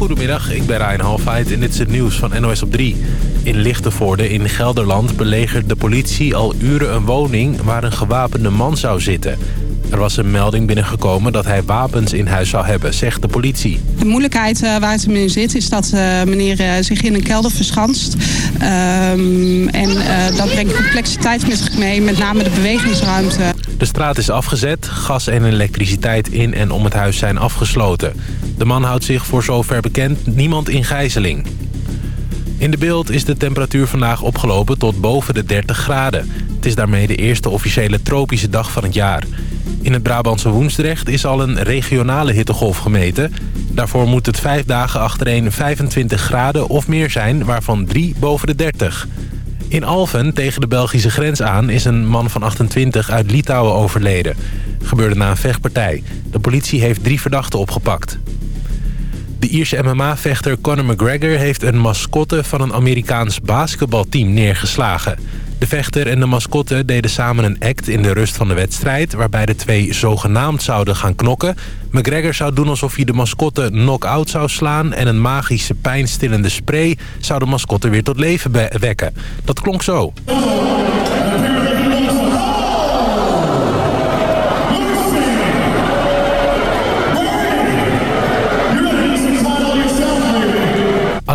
Goedemiddag, ik ben Ryan Halfheid en dit is het nieuws van NOS op 3. In Lichtenvoorde in Gelderland belegert de politie al uren een woning waar een gewapende man zou zitten. Er was een melding binnengekomen dat hij wapens in huis zou hebben, zegt de politie. De moeilijkheid uh, waar het hem in zit is dat uh, meneer uh, zich in een kelder verschanst. Um, en dat brengt complexiteit met zich mee, met name de bewegingsruimte. De straat is afgezet, gas en elektriciteit in en om het huis zijn afgesloten. De man houdt zich voor zover bekend niemand in gijzeling. In de beeld is de temperatuur vandaag opgelopen tot boven de 30 graden. Het is daarmee de eerste officiële tropische dag van het jaar. In het Brabantse Woensdrecht is al een regionale hittegolf gemeten. Daarvoor moet het vijf dagen achtereen 25 graden of meer zijn, waarvan drie boven de 30. In Alphen, tegen de Belgische grens aan, is een man van 28 uit Litouwen overleden. Gebeurde na een vechtpartij. De politie heeft drie verdachten opgepakt. De Ierse MMA-vechter Conor McGregor heeft een mascotte van een Amerikaans basketbalteam neergeslagen. De vechter en de mascotte deden samen een act in de rust van de wedstrijd... waarbij de twee zogenaamd zouden gaan knokken. McGregor zou doen alsof hij de mascotte knock-out zou slaan... en een magische pijnstillende spray zou de mascotte weer tot leven wekken. Dat klonk zo.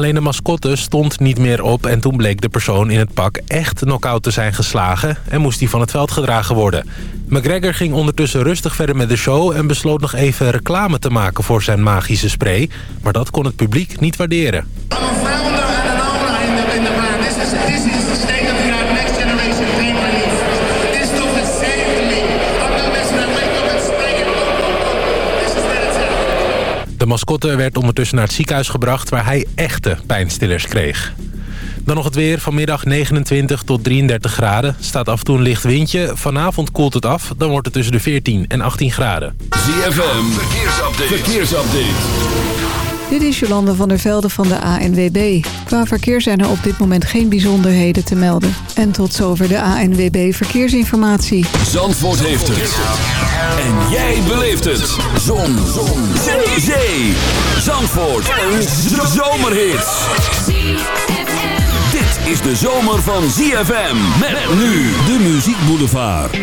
Alleen de mascotte stond niet meer op en toen bleek de persoon in het pak echt knock-out te zijn geslagen en moest hij van het veld gedragen worden. McGregor ging ondertussen rustig verder met de show en besloot nog even reclame te maken voor zijn magische spray, maar dat kon het publiek niet waarderen. De mascotte werd ondertussen naar het ziekenhuis gebracht... waar hij echte pijnstillers kreeg. Dan nog het weer. Vanmiddag 29 tot 33 graden. Staat af en toe een licht windje. Vanavond koelt het af. Dan wordt het tussen de 14 en 18 graden. ZFM. Verkeersupdate. Verkeersupdate. Dit is Jolande van der Velde van de ANWB. Qua verkeer zijn er op dit moment geen bijzonderheden te melden. En tot zover de ANWB Verkeersinformatie. Zandvoort heeft het. En jij beleeft het. Zon. Zon. Zee. Zee. Zandvoort. Een zomerhit. Dit is de zomer van ZFM. Met nu de Muziek Boulevard.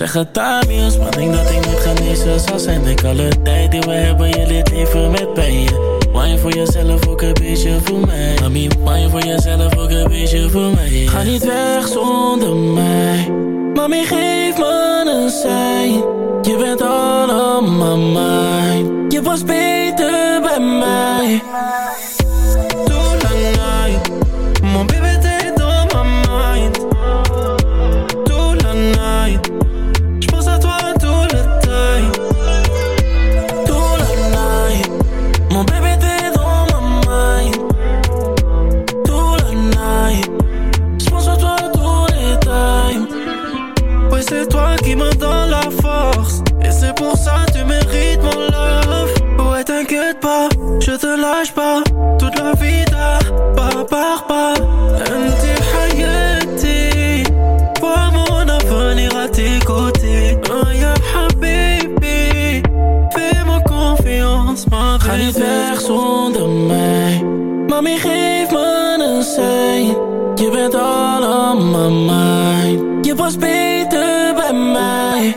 Mee Ze zeggen Tamius, maar denk dat ik niet genezen zal zijn. Denk alle tijd die we hebben, je leert leven met pijn. Wine voor jezelf, ook een beetje voor mij. Mami, wine voor jezelf, ook een beetje voor mij. Ga niet weg zonder mij. Mami, geef me een sein. Je bent allemaal mijn Je was beter bij mij mij. Je bent all on my mind. Je was beter bij mij.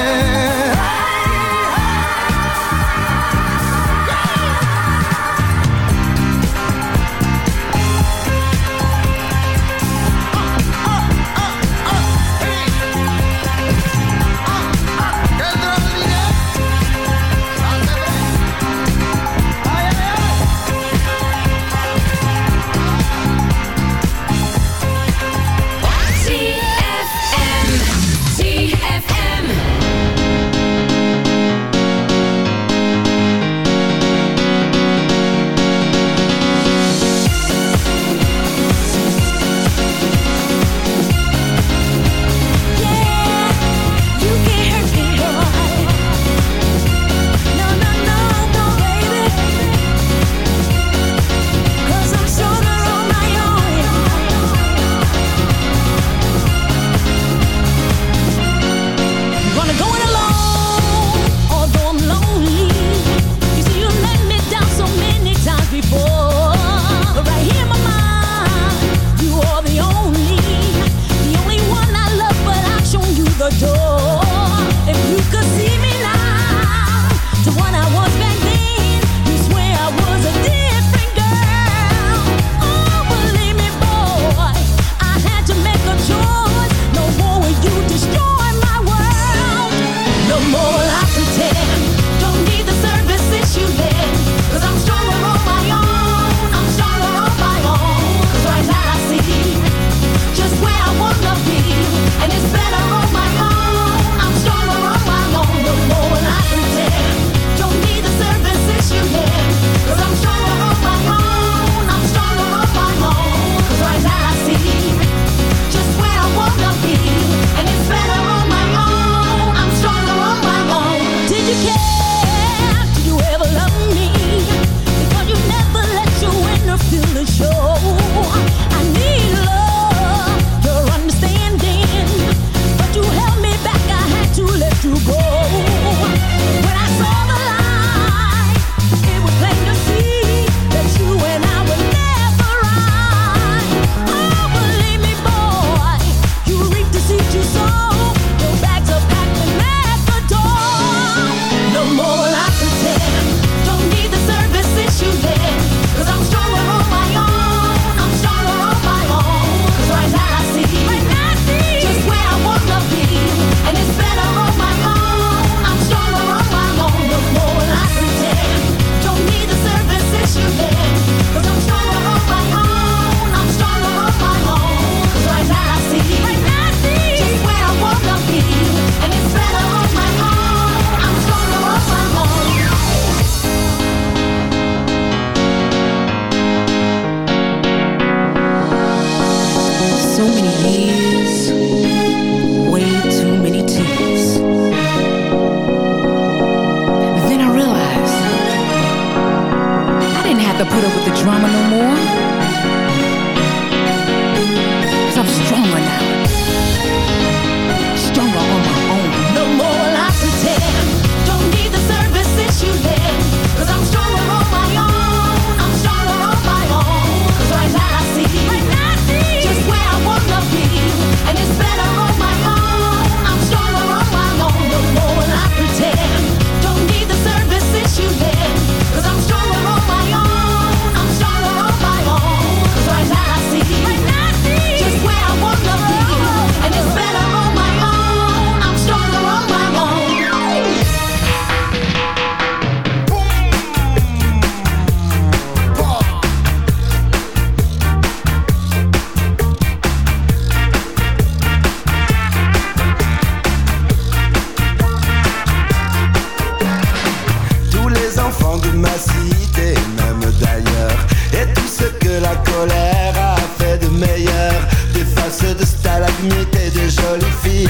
les filles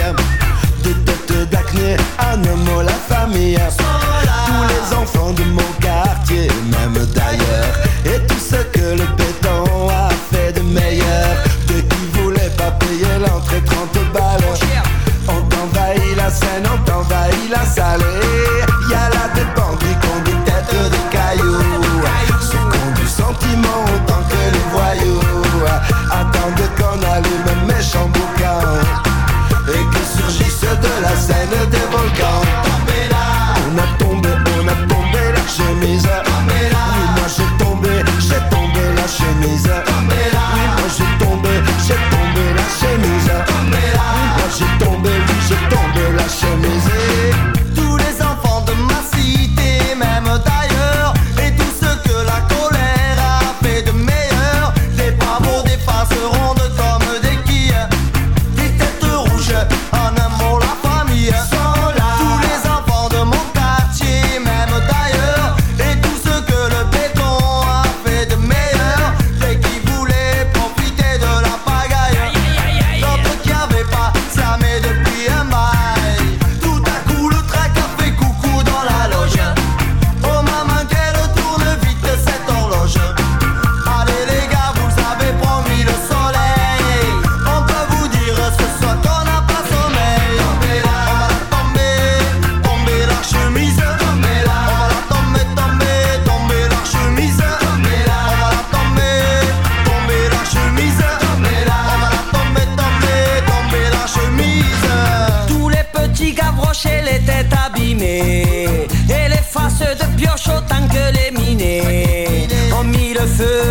De tête d'acné, un homme la famille. Tous les enfants de mon quartier, même d'ailleurs. ず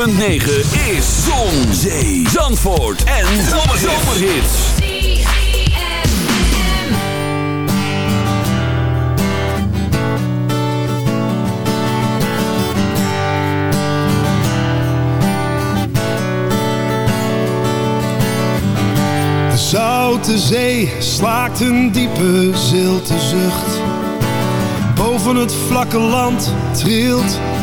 106.9 is Zon, Zee, Zandvoort en Zomerhits. De zoute zee slaakt een diepe zilte zucht. Boven het vlakke land trilt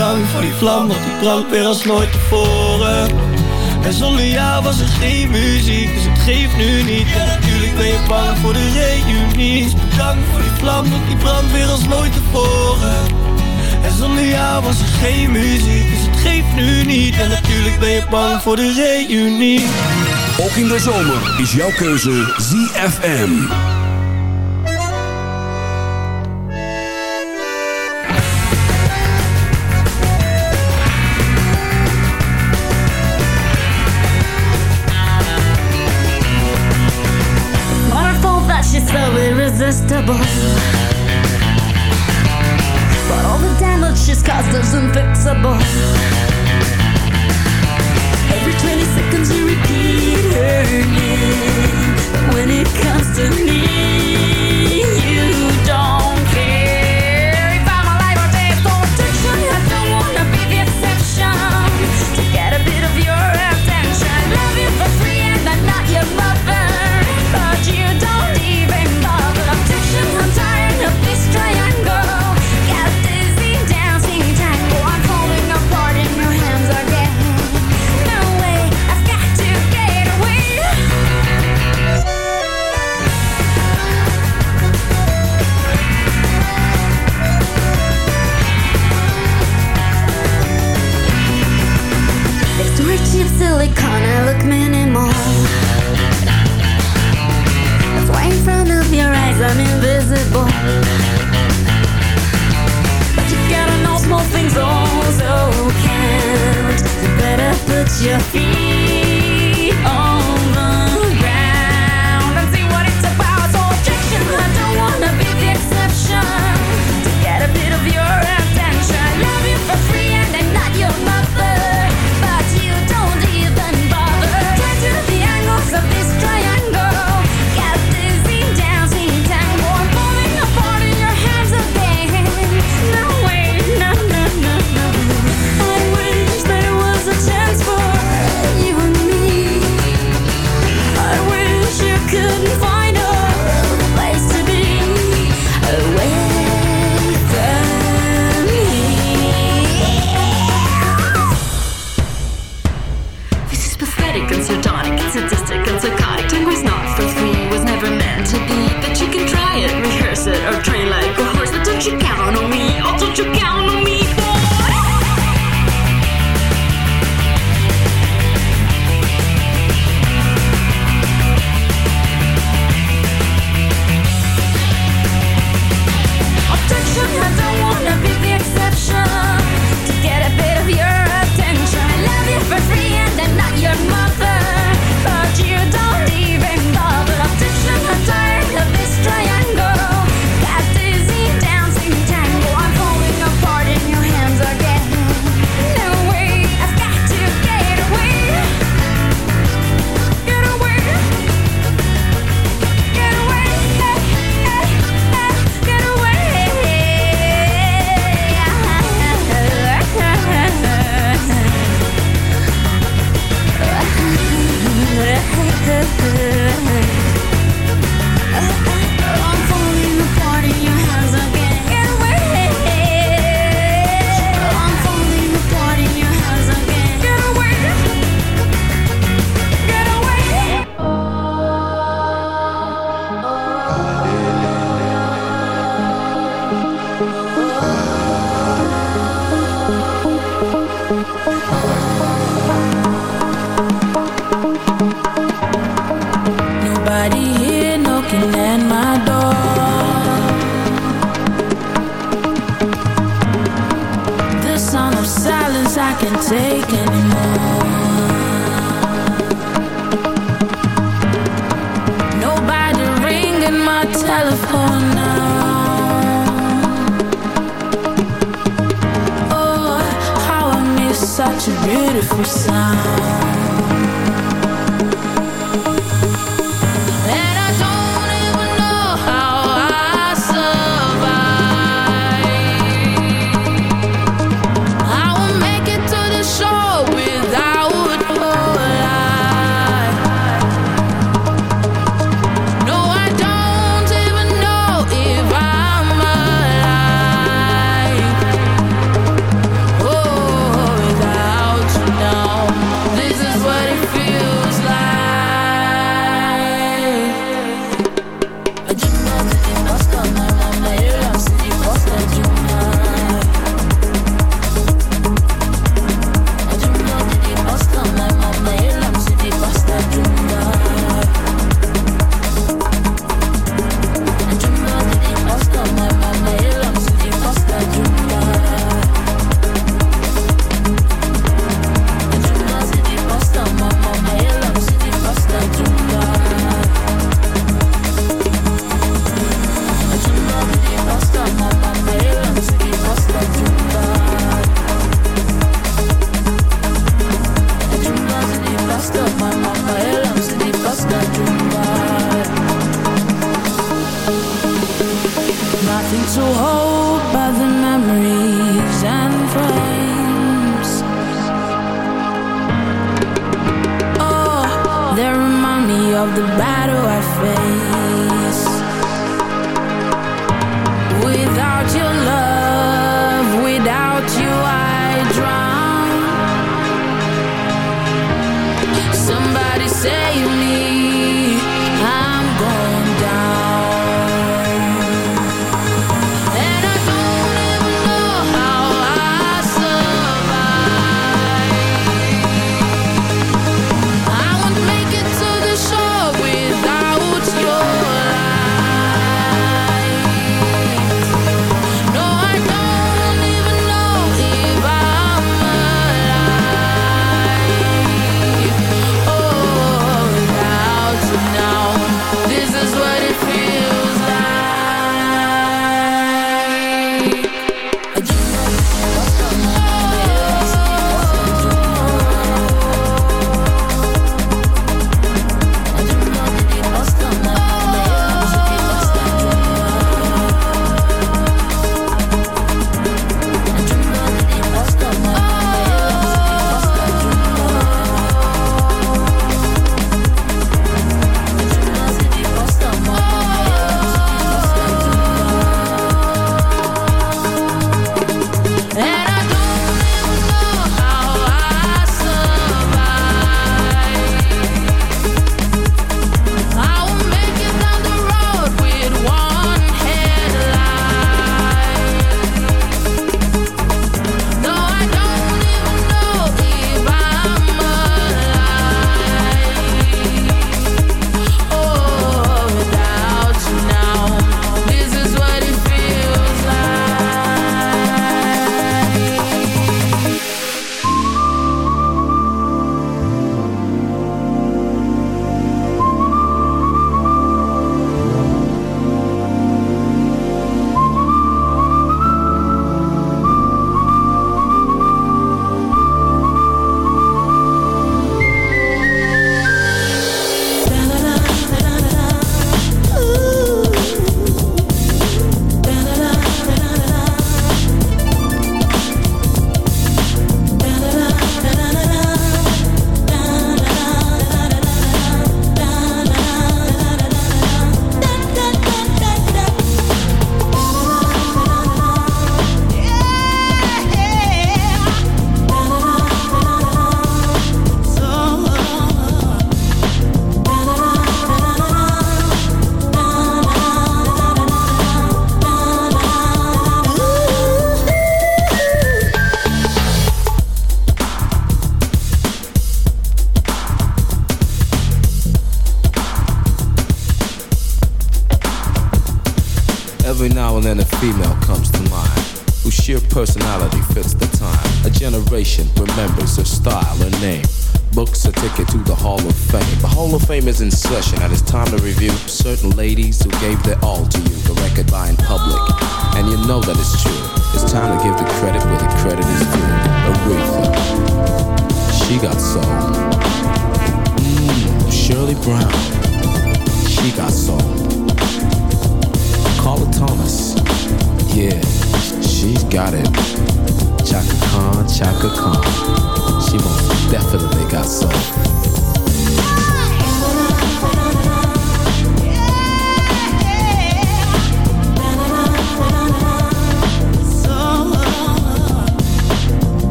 Dank voor die vlam, want die brandt weer als nooit tevoren. En zonder jou was er geen muziek, dus het geeft nu niet. En natuurlijk ben je bang voor de reunie. Dank voor die vlam, want die brandt weer als nooit tevoren. En zonder jou was er geen muziek, dus het geeft nu niet. En natuurlijk ben je bang voor de reunie. Ook in de zomer is jouw keuze ZFM. amount of silence I can take anymore. Nobody ringing my telephone now. Oh, how I miss such a beautiful sound. Baby.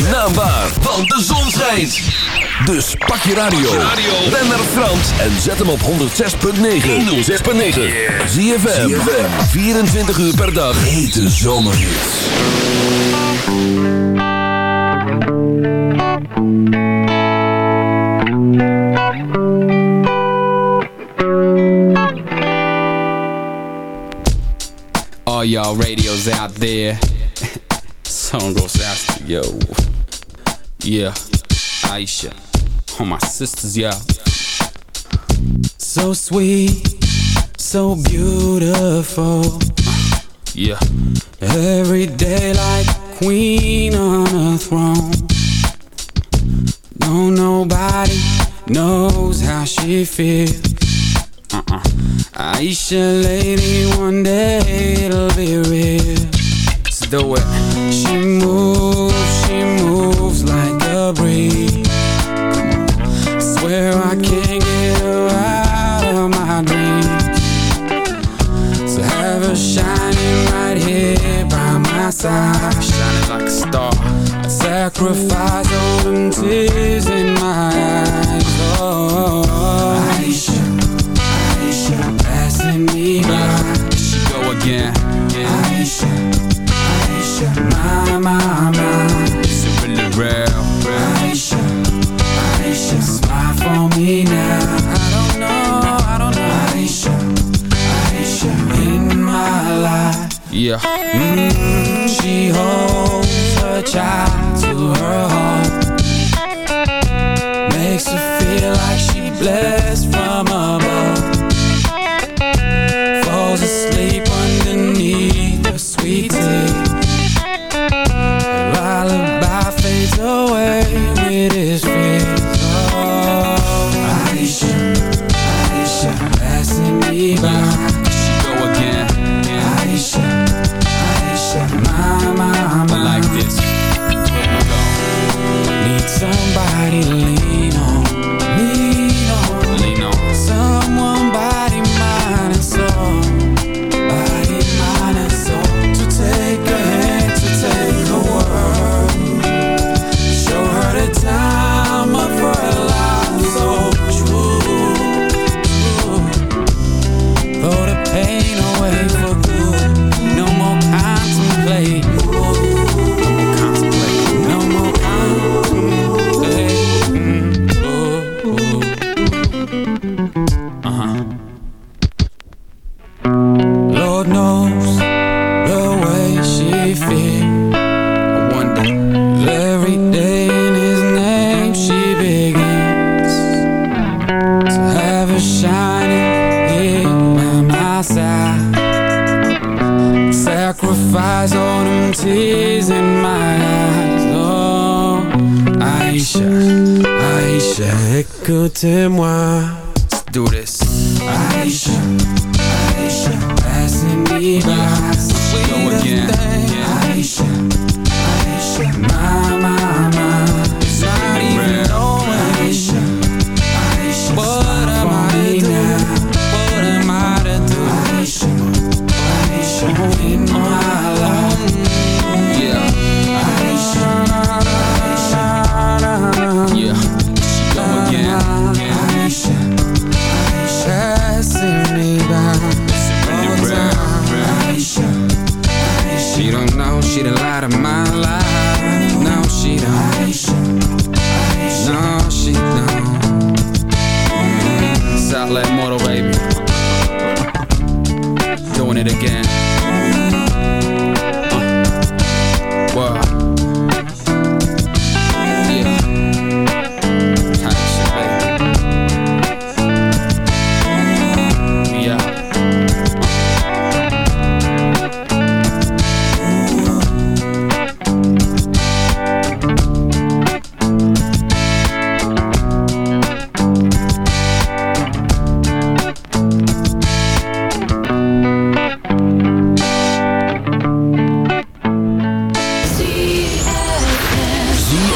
zijn naam want de zon schijnt. Dus pak je radio, ben naar Frans en zet hem op 106.9. 106.9. Zie je 24 uur per dag. Hete zomerhits. All y'all radios out there. Song goes out to you. Yeah, Aisha. All my sisters, yeah. So sweet, so beautiful. Yeah. Every day like queen on a throne. No, nobody knows how she feels. Uh-uh. Aisha, lady, one day it'll be real. Let's do it. She moves C'est moi.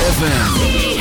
ZFM.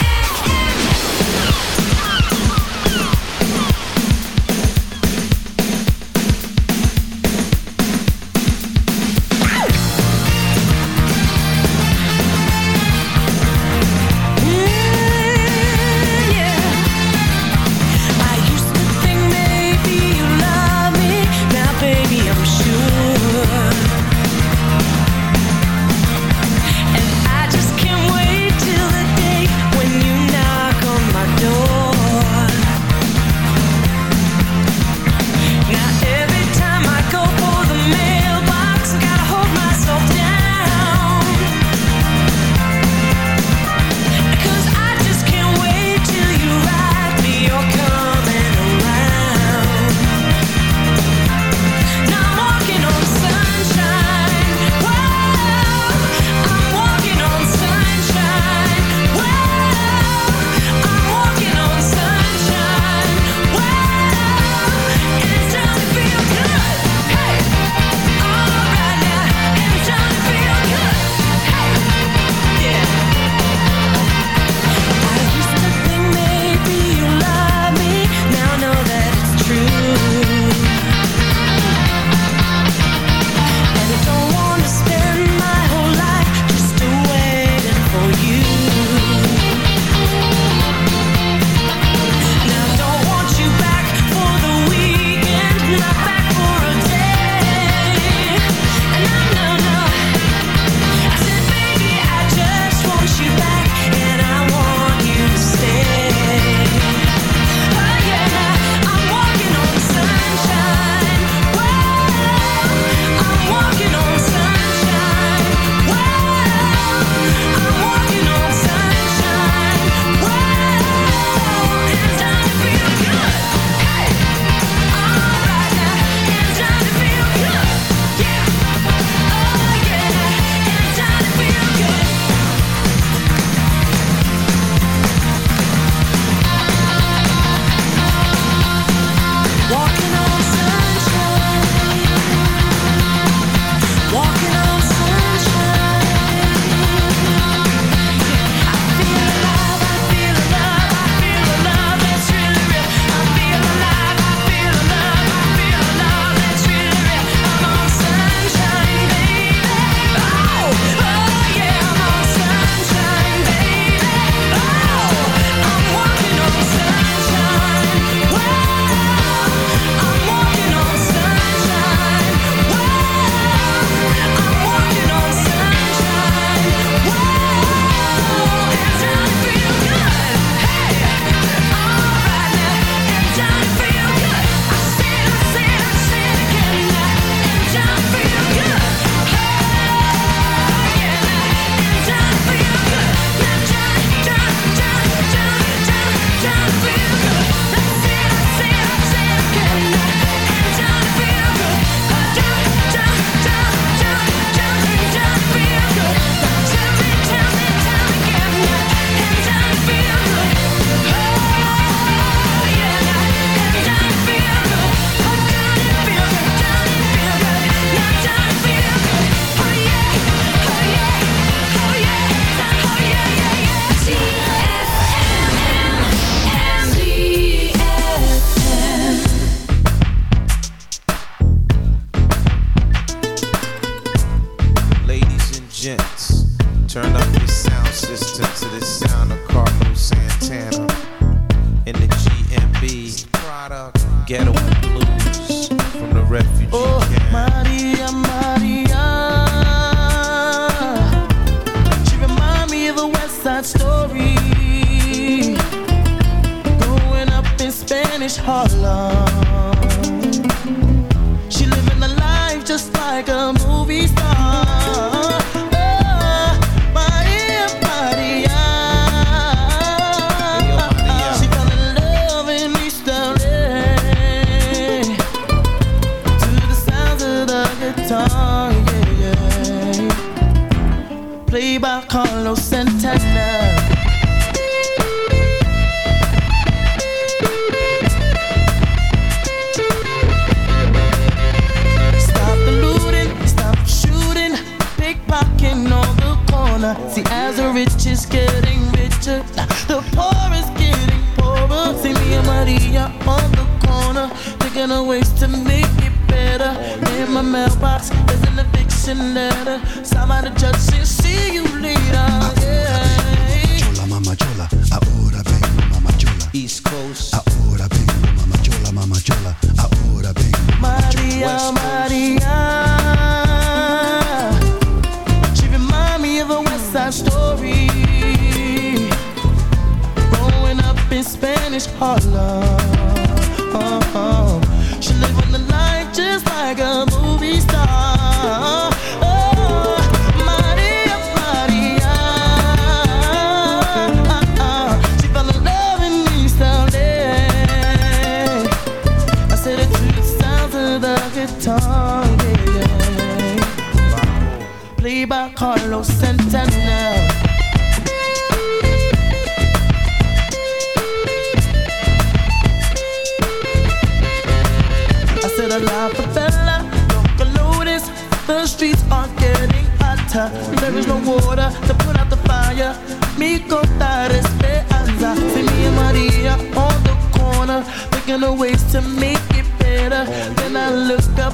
there is no water to put out the fire. Mi contar esperanza. See me and Maria on the corner, making a ways to make it better. Then I look up